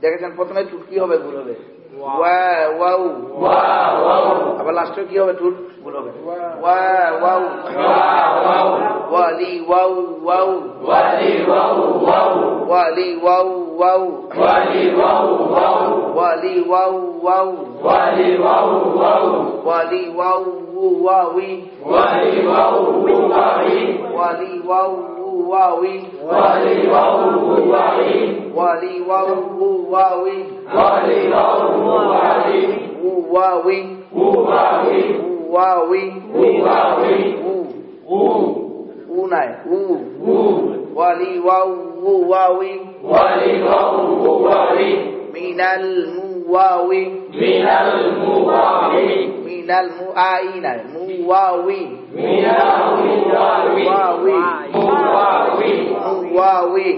দেখেছেন, প্রথমে টুট কি হবে, ভুল হবে? আবার লাস্টে কি হবে টুট ভুল হবে। ওয়ালি ওয়াও ওয়াও। ওয়ালি, ওয়াও ওয়াও। ওয়ালি, wow. wow wali wow wow wali wow wow wali wow wow wali wow wawi wali wow wawi wali wow wawi wali wow wawi wali wow wawi wali wow wawi wawi wawi wawi wawi u u này u u wali wow wawi নাই উ ওয়ালি wow ওয়াউই মিনাল মুওয়াউই মিনাল মুআই নাই মুওয়াউই মুওয়াউই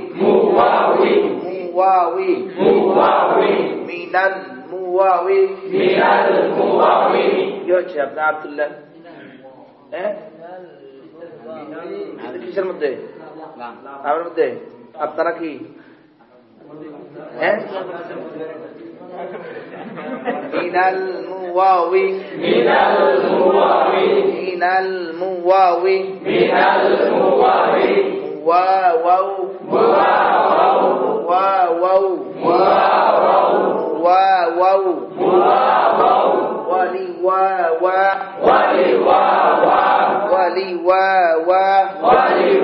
মুওয়াউই মুওয়াউই মিনাল মুওয়াউই কি হচ্ছে আপনার আব্দুল্লাহ হ্যাঁ কিসের মধ্যে আমার মধ্যে আপনারা কি إيه؟ من المواوي. من المواوي. من المواوي. من المواوي. واو واو واو واو واو واو ولي واو ولي واوا ولي واوا ولي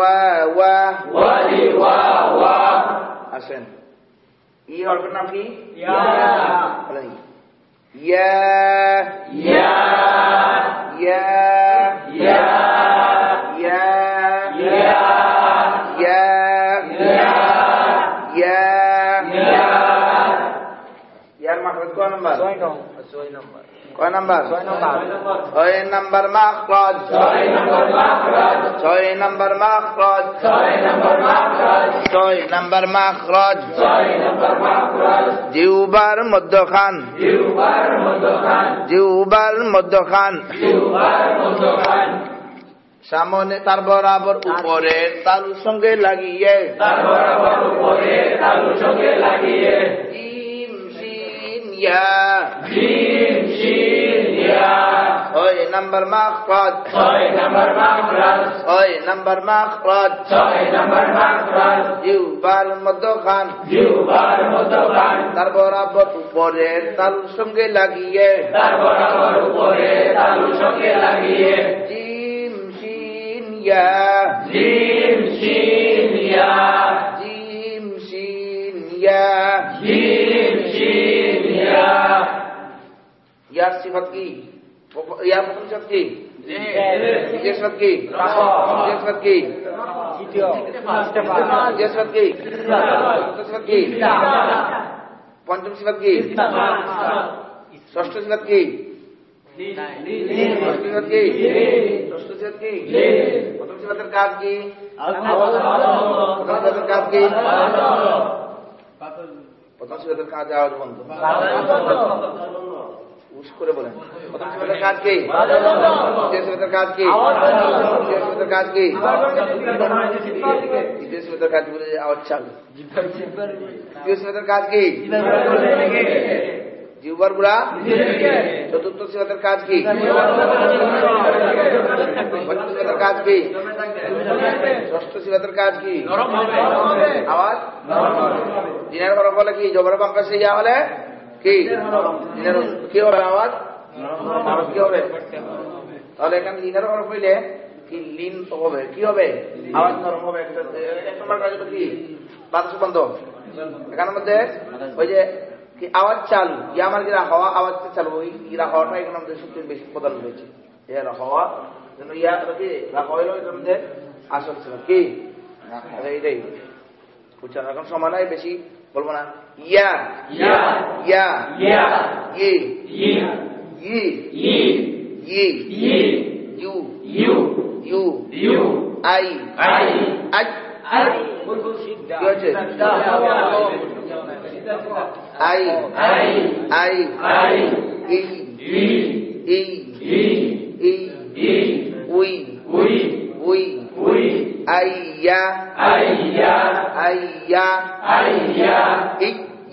ওয়ালি ওয়া ওয়া আসেন ই হরফের নাম কি বলেন ইয়া ইয়া ইয়া ইয়া ইয়ার মাখরাজ কয় নাম্বার কয় নাম্বার ছয় নাম্বার মাখরাজ ছয় নাম্বার মাখরাজ ছয় নাম্বার মাখরাজ জিউবার মধ্যখান জিউবার মধ্যখান সামনে তার বরাবর উপরে তালুর সঙ্গে লাগিয়ে জিম শিন ইয়া ছয় নাম্বার মাখরাজ ছয় নাম্বার মাখরাজ জিউবার মধ্যখান তার বরাবর উপরে তালুর সঙ্গে লাগিয়ে জিম শিন ইয়া জিম শিন ইয়া ইয়ার সিফত কি ইয়ার প্রথম সিফত কি দ্বিতীয় সিফত কি তৃতীয় সিফত কি তৃতীয় সিফত কি চতুর্থ সিফত কি পঞ্চম সিফত কি ষষ্ঠ সিফত কি ষষ্ঠ সিফত কি ষষ্ঠ সিফত কি প্রথম সিফতের কাজ কি প্রথম সিফতের কাজ কি করে বলেন। কাজ কি? কাজ কি? কাজ কি? কাজ বলে আওয়াজ চালু। কাজ কি? জিউবার বুড়া? চতুর্থ সিফতের কাজ কি? কাজ কি? ষষ্ঠ সিফতের কাজ কি? আওয়াজ? দিনের হরফ হলে কি? জবর বাঙ্কাশে ইয়া হলে? কি? হবে আওয়াজ? কি হবে? তাহলে এখানে হইলে কি লিন হবে। কি হবে? আওয়াজ নরম হবে কি? বাতাস বন্ধ। এখানের মধ্যে ওই যে কি আওয়াজ চালু। আমার যারা হওয়া আওয়াজ চালু। ওই ইরা হওয়াটা এখানে আমাদের সবচেয়ে বেশি প্রদান হয়েছে এর হওয়া, যেন কি? আসল ছিল। কি? এখন সময় নাই, বেশি বলব না। Ya. Ya. Ya. Ya. Ye. Ye. Ye. Ye. Ye. Ye. You. You. You. You. I.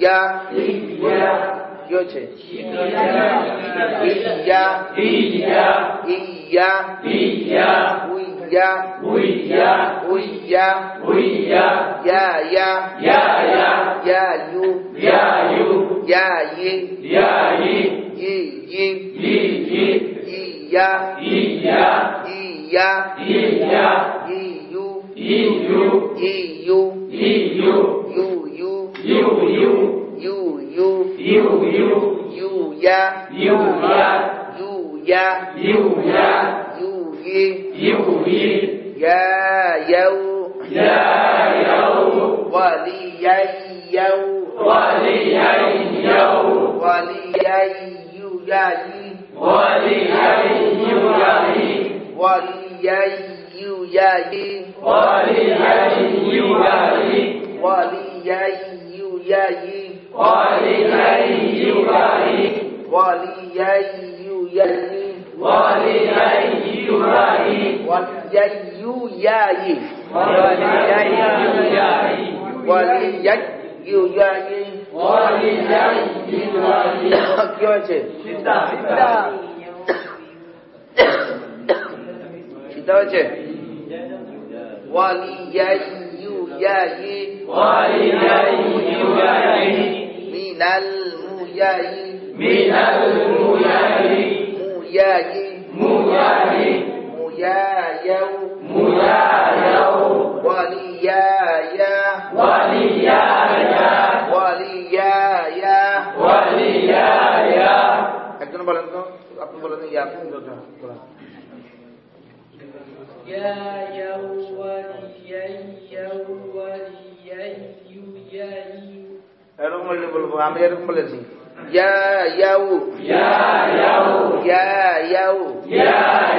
ယာဣတိယရွတ်ချေဣတိယဣတိယဣယဣယဝိယဝိယဝိယဝိယယာယယာယယာယုယာယုယာယေယာယေယေယေယေယေဣယဣယဣယဣယဣယုဣယုဣယုဣယုယုယုယုယု Yuya. Yuya. Yuya. Yuya. Yuyi. Yuyi. Ya yau. Ya yau. Waliyai yau. Waliyai yau. Waliyai yuyayi. Waliyai yuyayi. Waliyai yuyayi. Waliyai yuyayi. Waliyai yuyayi. ولمن يبارك وليي يلي ولمن يبارك وليي ياي وليي ياي وليي ياي من المياه من المياه مياه مياه مياي مياي ولياي ولياي ولياي يا একজন বলেন তো আপনি বলেন ইয়া يا يا وليي يا وليي يا ẹ̀rọ mọ̀ lè bọ̀lọ̀ àmì ẹ̀rọ mọ̀ lè sí. Yá yáwó. Yá yáwó. Yá yáwó. Yá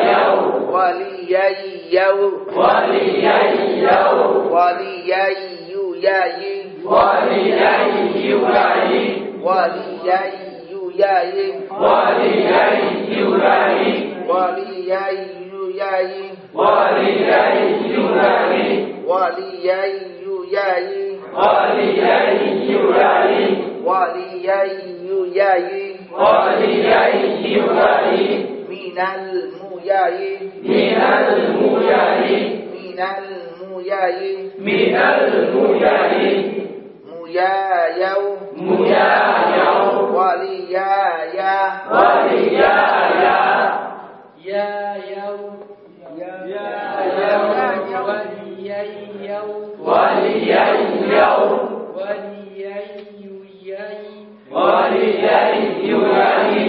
yáwó. Wàlí yá yí yáwó. Wàlí yá yí yáwó. Wàlí yá yí yú yá yí. Wàlí yá yí yú yá yí. Wàlí yá yí yú. Wàlí yá yí yú. Wàlí yá yí yú. Wàlí yá yí yú. Wàlí yá yí yú. وليياي وليياي من المياي من المياي من المياي من المياي مياي مياي ولياي ولياي ولي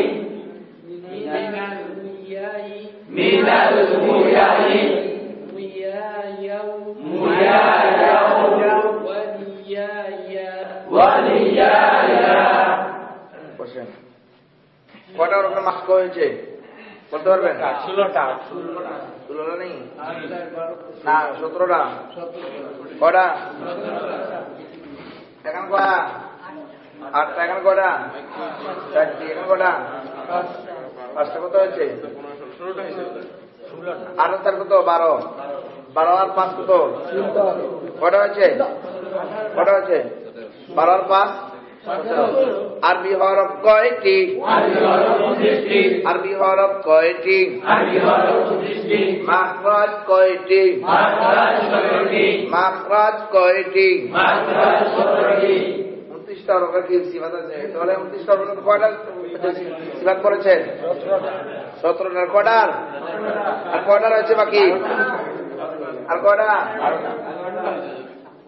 من المياه ويا يوم وليا বসেন কটা ওরকম mask হয়েছে বলতে পারবেন ষোলোটা ষোলোটা নেই না সতেরোটা কটা এখন কটা আটটা এখন কটা? চারটি, এখন কটা? পাঁচটা কত হয়েছে? আট তার কত? বারো। বারো আর পাঁচ কত? কটা হয়েছে? কটা হয়েছে? বারো আর পাঁচ? আরবি হরফ কয়টি? আরবি হরফ কয়টি? মাখরাজ কয়টি? মাখরাজ কয়টি? উনত্রিশটা হরফের সিফাত আছে। তাহলে উনত্রিশটা হরফের কয়টা সিফাত করেছেন। সতেরোটার কটার আর কয়টা রয়েছে বাকি? আর কয়টা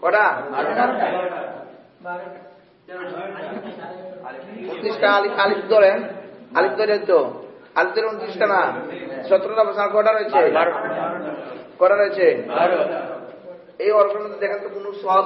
কটা উনত্রিশটা আলিফ ধরেন। আলিফ ধরে তো? আলিফ ধরে উনত্রিশটা না? সতেরোটা বছর কটা রয়েছে কটা রয়েছে এই মধ্যে দেখেন তো কোন সদ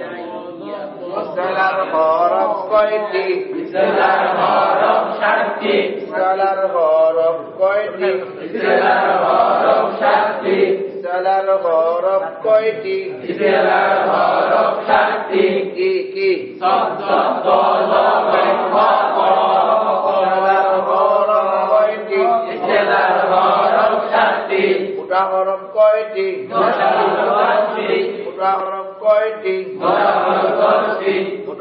ইস্তেলার হরফ কয়টি? ইসলার হরফ সাতটি। ইস্তেলার হরফ কয়টি? ইসলার হরফ সাতটি। ইস্তেলার হরফ কয়টি? ইসলার হরফ সাতটি। কি কি? সদ সদ দ জ খ খ ইস্তেলার হরফ কয়টি? হরফ সাতটি। হরফ কয়টি? হরফ হরফ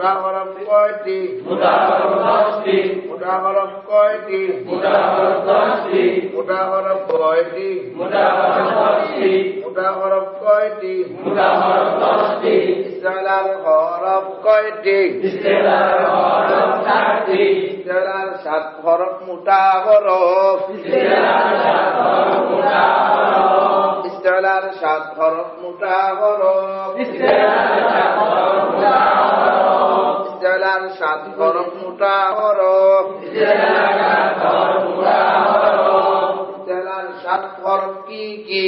উদাহরণ কয়টি উদাহরণ দশটি উদাহরণ কয়টি উদাহরণ দশটি উদাহরণ কয়টি উদাহরণ দশটি উদাহরণ কয়টি উদাহরণ দশটি ইসরায়েলার হরব কয়টি ইসরায়েলার হরব চারটি ইসরায়েলার সাত হরব মুতাহরব ইসরায়েলার সাত হরব মুতাহরব ইসরায়েলার সাত হরব মুতাহরব ইসরায়েলার সাত হরব জেলার সাত ঘর মোটা হরফ জেলার সাত হরফ কি কি?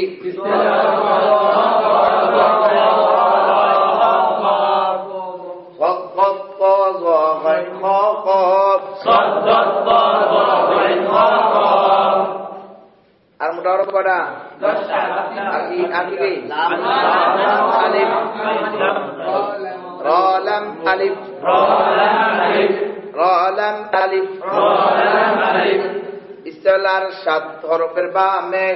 আর মোটা হরফ কটা রলাম আলিফ। ইস্তেলার সাত হরফের বামে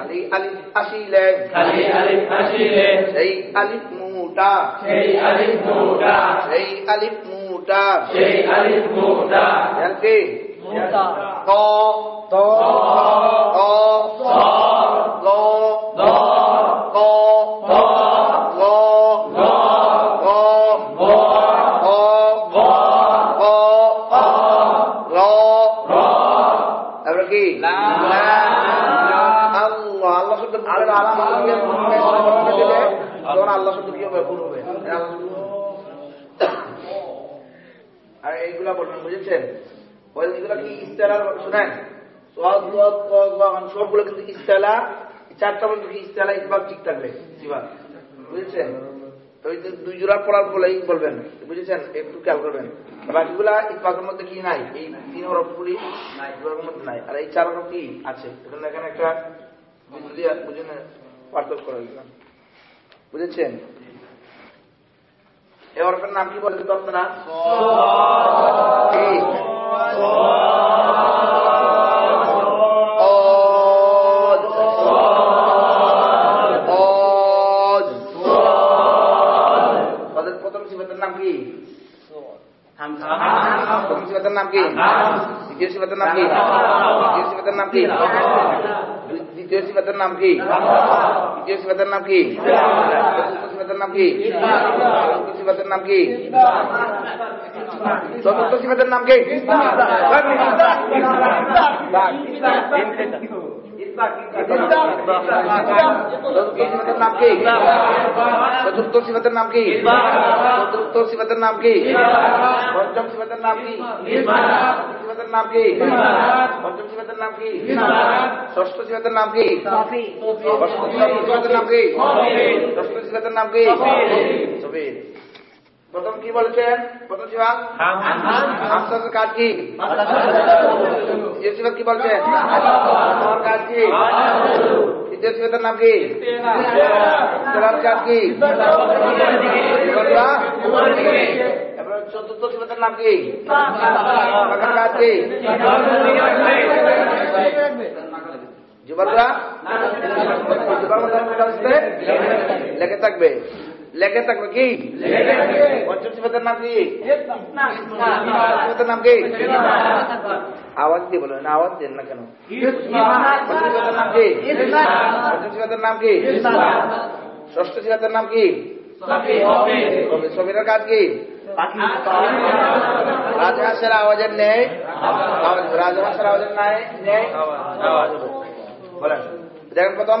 আলি আলিফ আসিলে খালি আলিফ আসিলে। সেই আলিফ মুটা। সেই আলিফ মোটা। সেই আলিফ মুটা সেই আলিফ মোটা কি? ক। ত। ক গ দ ক ত গ গ গ গ ক গ ক র র তারপরে কি আল্লাহ আল্লাহ শব্দ আল্লাহ আলামত দিয়ে দিলে তখন আল্লাহ শব্দ কি হবে ভুল হবে আর সবগুলো কিন্তু ইস্তেলা। চারটা পর্যন্ত ইস্তেলা ঠিক থাকবে? বুঝেছেন? দুই জোড়া পড়ার বলবেন। বুঝেছেন? একটু খেয়াল করবেন। বাকিগুলা মধ্যে কি নাই? এই তিন হরফগুলি নাই আর এই চার কি আছে। এখানে একটা বুঝেন পার্থক্য বুঝেছেন? এই হরফের নাম কি বলেন তো আপনারা নাম কি? প্রথম সিফাতের নাম কি? দ্বিতীয় সিফাতের নাম কি? দ্বিতীয় সিফাতের নাম কি? দ্বিতীয় সিফাতের নাম কি তৃতীয় সিফাতের নাম কি চতুর্থ সিফাতের নাম কি চতুর্থ সিফাতের নাম কি চতুর্থ সিফাতের নাম কি চতুর্থ সিফাতের নাম কি চতুর্থ সিফাতের নাম কি চতুর্থ সিফাতের নাম কি পঞ্চম সিফাতের নাম কি সিফাতের নাম কি পঞ্চম সিফাতের নাম কি ষষ্ঠ সিফাতের নাম কি ষষ্ঠ সিফাতের নাম কি ষষ্ঠ সিফাতের নাম কি সবির প্রথম কি বলেছেন? প্রথম হামসার কাজ কি? দ্বিতীয় কি বলছেন? তোমার কাজ কি? সিফাতের নাম কি? তোমার কাজ কি? চতুর্থ সিফাতের নাম কি? কাজ কি? জুবার লেগে থাকবে। লেগে থাকবে কি পঞ্চম সিফাতের নাম কি সিফাতের নাম কি আওয়াজ দিয়ে বলবেন আওয়াজ দেন না কেন পঞ্চম সিফাতের নাম কি পঞ্চম সিফাতের নাম কি ষষ্ঠ সিফাতের নাম কি সবিরের কাজ কি রাজহাঁসের আওয়াজের নেই আওয়াজ রাজহাঁসের আওয়াজের নাই নেই বলেন দেখেন প্রথম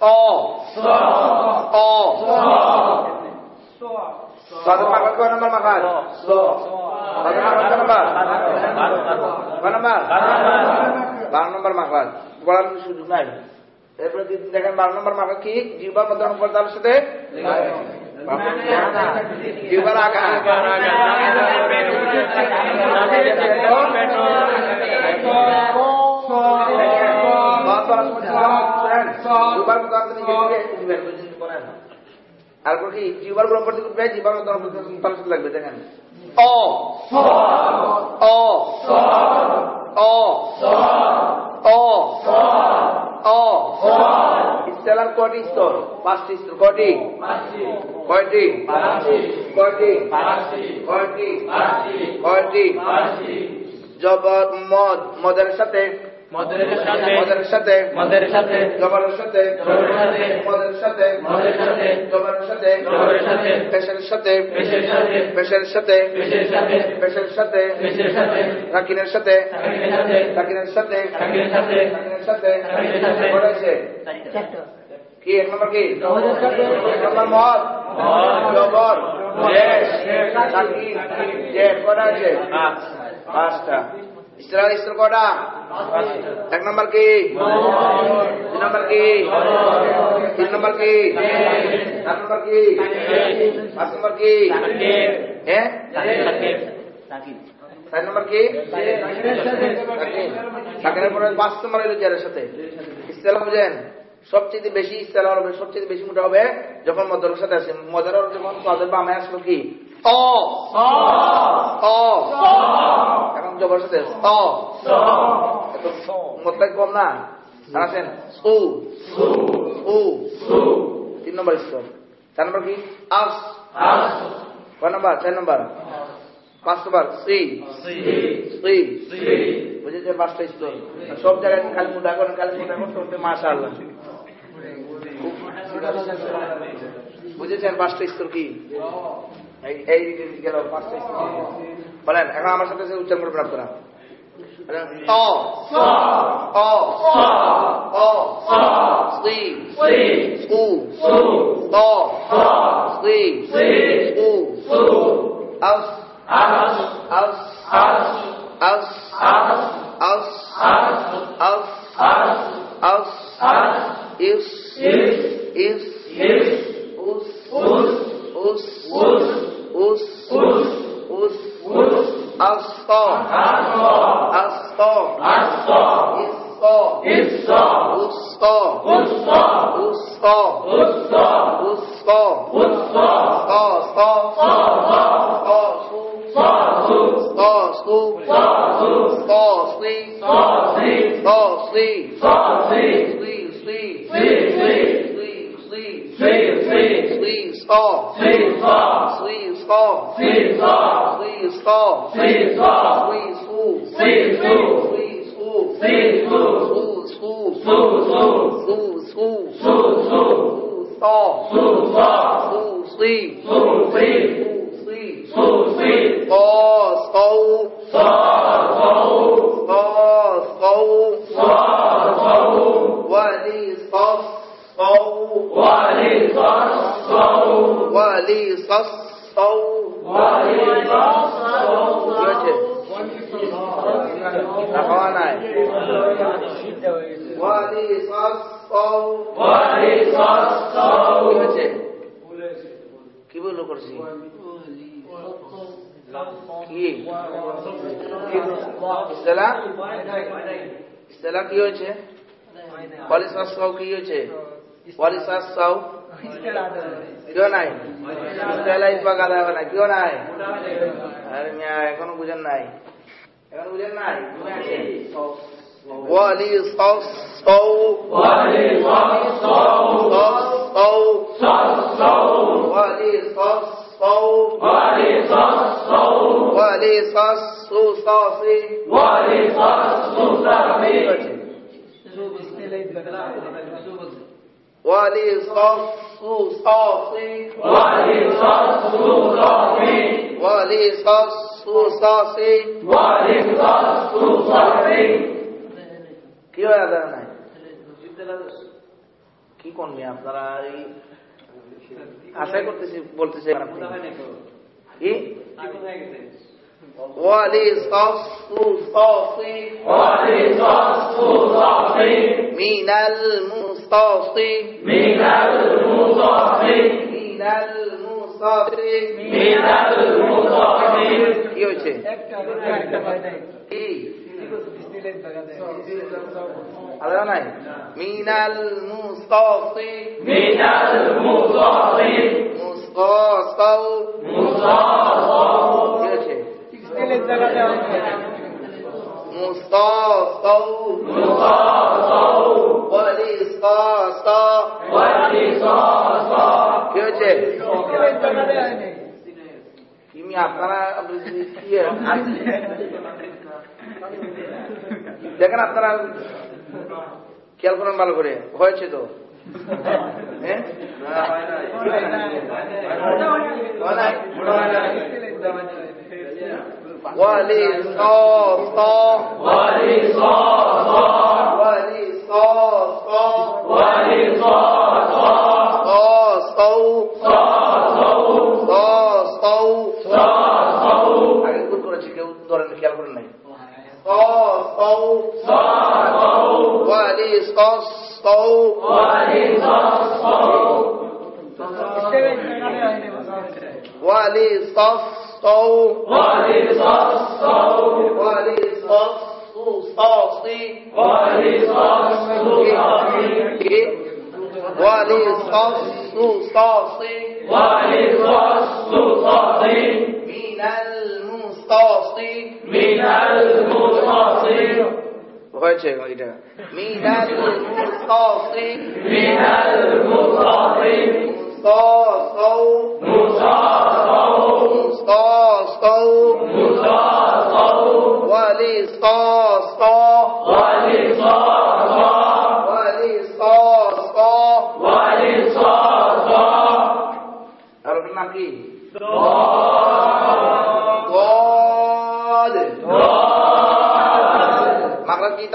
অ অ Satu makan kau nomor makan. Satu makan kau nomor. Kau nomor. বারো নম্বর মাখন বলার সুযোগ নাই এরপরে দেখেন বারো নম্বর মাখন কি জিহ্বার মধ্যে তার সাথে জিহ্বার আগা তারপর কি জিবার গ্রহণ করতে করতে জিবার তার লাগবে দেখেন। অ। অ। অ। অ। অ। কয়টি স্তর? পাঁচটি স্তর কয়টি? কয়টি? কয়টি? কয়টি? কয়টি? জবর মদ মদের সাথে। মদের সাথে। মদের সাথে। মদের সাথে। জবরের সাথে। জবরের সাথে। মদের সাথে। মদের সাথে। জবরের সাথে। জবরের সাথে। পেশের সাথে। পেশের সাথে। পেশের সাথে। পেশের সাথে। পেশের সাথে। পেশের সাথে। রাকিনের সাথে। সাকিনের সাথে। রাকিনের সাথে। সাকিনের সাথে। রাকিনের সাথে। রাকিনের সাথে। করেছে কি এক নম্বর কি? এক নম্বর মদ। জবর। কটা আছে? পাঁচটা কটা এক নম্বর কি দুই নম্বর কি তিন নম্বর কি চার নম্বর কি পাঁচ নম্বর কি হ্যাঁ চার নম্বর কি সাকিনের পরে পাঁচ নম্বর সাথে ইস্তেলা বুঝেন সবচেয়ে বেশি ইস্তেলা হবে সবচেয়ে বেশি মোটা হবে যখন মদরের সাথে আছে মজার যখন তাদের বামে আসলো কি অ জবর সাথে কম না? আছেন উ উ তিন নম্বর স্তর। চার নম্বর কি? আস। কয় নম্বর? চার নম্বর। পাঁচ নম্বর? সি। সি। বুঝেছেন পাঁচটা স্তর? সব জায়গায় খালি মুডা করেন খালি মুডা করেন মাসা আল্লাহ বুঝেছেন পাঁচটা স্তর কি? এই গেল পাঁচটা স্তর। বলেন এখন আমার সাথে সাথে উচ্চারণ করবেন আপনারা বলেন, অ অ অ home. কি ওয়ালি সা সৌ কি হয়েছে কি বলল করছি কি ইস্তেলা ইস্তেলা কি হয়েছে পলিসাস সাউ কি হয়েছে পলিসাস সাউ কেউ নাই ইস্তেলা ইসবাক আদায় হবে না কেউ নাই আরে মিয়া এখনও বুঝেন নাই এখন বুঝেন নাই ওয়ালি সাউ সাউ ওয়ালি সাউ সাউ সাউ ওয়ালি সাউ সাউ ওয়ালি সাউ ওয়ালি সাউ সাসি ওয়ালি সাউ সাবি কি করবি আপনারা এই আশাই করতেছি বলতেছি ওয়ালি সাসু সাসি ওয়ালি সাউ সাবি মিনাল মুস্তাসি মিনাল মুসাফি মিনাল মুস্তাসি মিনাল মুসাফি কি হয়েছে কি আলাদা নাই মিনাল মুস্তাসি মিনাল মুসাফি মুস্তাসাউ মুসাফাউ আপনারা দেখেন আপনারা খেয়াল করেন ভালো করে। হয়েছে তো? ওয়ালি সাসা ওয়ালি সাসা ওয়ালি সাসা ওয়ালি সাসা সাসাউ সাসাউ সাসাউ সাসাউ আগে গুড করেছি কেউ ধরেন খেয়াল করেন নাই সাসাউ সাসাউ ওয়ালি সাসাউ ওয়ালি সাসাউ ওয়ালি সাসাউ ওয়ালি সাসাউ ওয়ালি সাসু সাসি ওয়ালি সাসু সাবি কি Voice like that. Minalul Musasim. Minal Musasim. Musasaw. Musasaw. Musasaw. Musasaw. Wali Sasaw.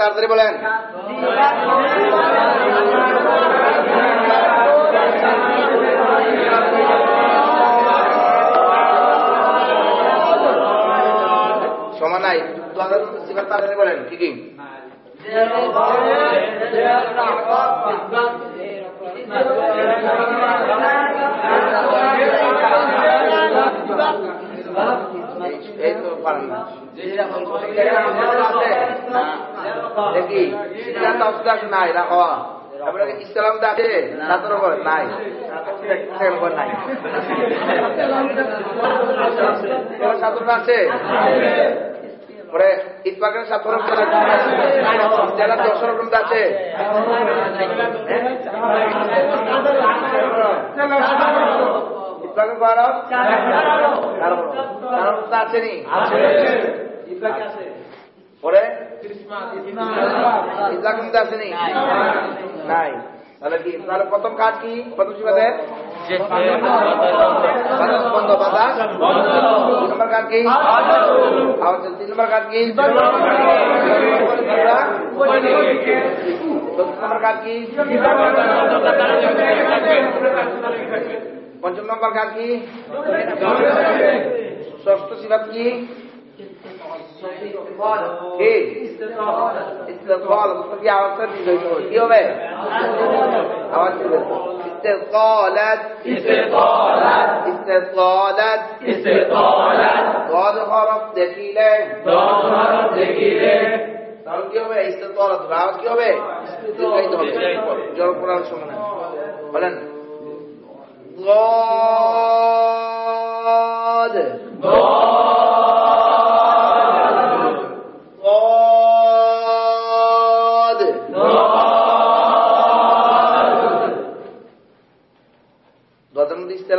তাড়াতাড়ি বলেন। সমান নাই। সিফাত তাড়াতাড়ি বলেন কি কি? এই তো পারেন না। দেখি ইসলাম তো আছে নাই রাখো তারপরে ইসলাম তো আছে না তোর উপর নাই নাই ছাত্র আছে পরে ইতপাকের ছাত্র যারা দশ রকম আছে কারণ আছে নি পরে? ইসলাম কিন্তু আসেনি নাই? তাহলে কি তাহলে প্রথম কাজ কি? প্রথম শিবাদের বন্ধ বাতাস দুই নম্বর কাজ কি? আওয়াজ তিন নম্বর কাজ কি? চতুর্থ নম্বর কাজ কি? পঞ্চম নম্বর কাজ কি? ষষ্ঠ শিবাদ কি? ايه استثقالا دي على الطرف دي ومال عملت كده استثقالت استثقالت استثقالت استثقالت ضاد حرف دخيله ضاد حرف دخيله তাহলে কি হবে ইস্তেতালাত রাত কি হবে ইস্তেতালাত জল বলেন ضاد ضاد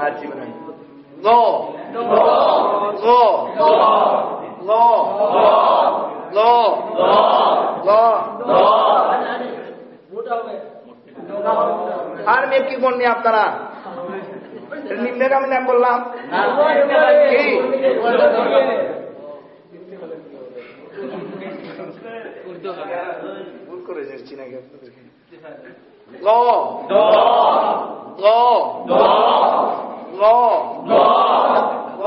আচ্ছা, আর মেয়ে কি বলনি আপনারা? নিম্নের আমি নাম বললাম। কি? ভুল করে যাচ্ছি নাকি আপনাদেরকে ল ল ল ল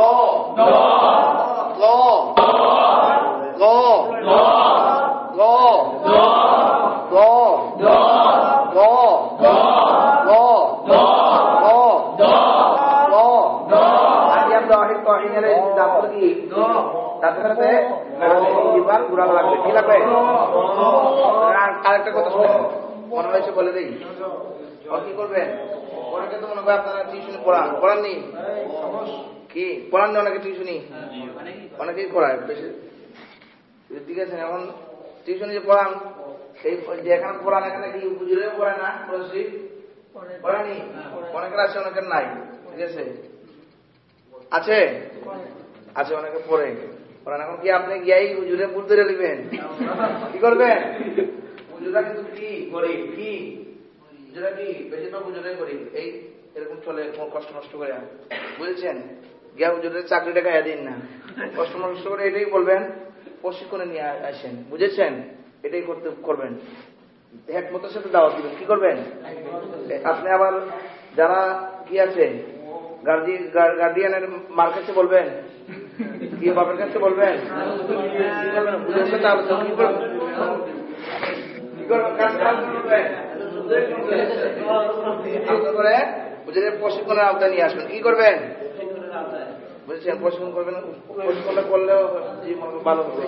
ল ল ল ল আরেকটা কথা শুনুন মনে হয়েছে বলে দিই। কি করবেন অনেকে তো মনে আপনারা টিউশন পড়ান। কি? অনেকে টিউশনি? অনেকেই পড়ায়, বেশি। ঠিক আছে এখন যে পড়ান, সেই যে এখানে পড়ান, এখানে কি বুঝলে পড়ে না? পড়ানি অনেকের আছে, অনেকের নাই। ঠিক আছে? আছে? আছে, অনেকে পড়ে। পড়ান এখন কি আপনি গিয়াই হুজুরে ভুল ধরে কি করবেন? হুজুরা কিন্তু কি গরিব? কি? হুজুরা কি? গরিব। এই এরকম চলে কষ্ট নষ্ট করে বুঝেছেন? গিয়া চাকরিটা খাইয়া দিন না। কষ্ট নষ্ট করে এটাই বলবেন, প্রশিক্ষণে নিয়ে আসেন। বুঝেছেন? এটাই করতে, করবেন। একমতের সাথে দাওয়াত দিবেন। কি করবেন? আপনি আবার যারা কি আছে গার্ডিয়ানের মার কাছে বলবেন কি বাবার কাছে বলবেন আওতায় নিয়ে আসবেন। কি করবেন? বুঝছেন করবেন করলেও ভালো হবে।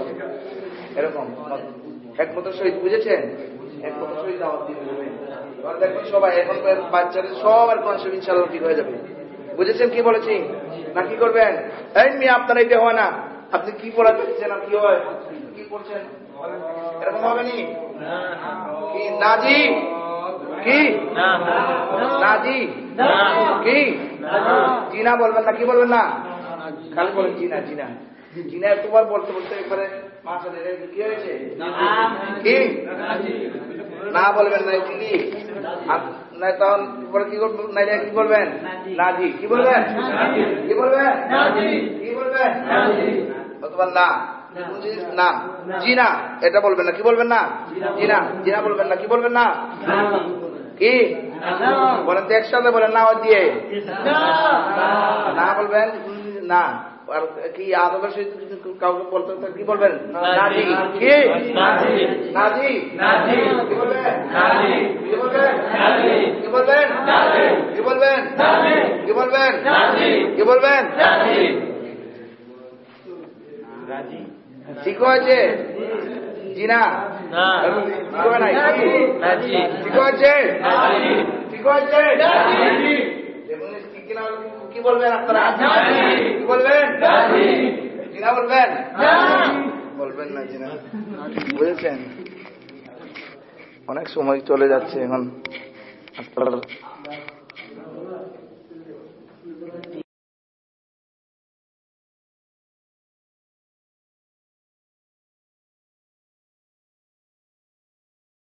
এরকম একমত সহিত বুঝেছেন? একমত এবার দেখবেন সবাই, এখন বাচ্চাদের সবার কনসেপ্ট ইনশাল্লাহ ঠিক হয়ে যাবে। বুঝেছেন কি বলেছি? না, কি করবেন? এই মেয়ে, আপনার এটা হয় না। আপনি কি পড়াতে দিচ্ছেন কি হয়? কি করছেন এরকম হবে নি? নাজি কি? নাজি কি? জিনা বলবেন না, কি বলবেন না? খালি বলেন জিনা জিনা। জিনা একবার বলতে বলতে মাথা কি হয়েছে? কি? না বলবেন না, কি? না তখন পরে কি কি বলবেন? নাজি কি বলবেন? কি বলবেন? কি বলবেন? অথবা না। না। জিনা। এটা বলবেন না। কি বলবেন না? জিনা জিনা। বলবেন না। কি বলবেন না? কি? বলেন তো একসাথে বলেন না দিয়ে। না। বলবেন। না। কি আদালত কাউকে বলতে কি বলবেন? কি? বলবেন? কি বলবেন? ঠিক আছে জি না। ঠিক আছে ঠিক আছে দেখুন কিনা বলবেন আপনারা? কি বলবেন? জিনা বলবেন? বলবেন না জিনা। বুঝেছেন? অনেক সময় চলে যাচ্ছে এখন আপনার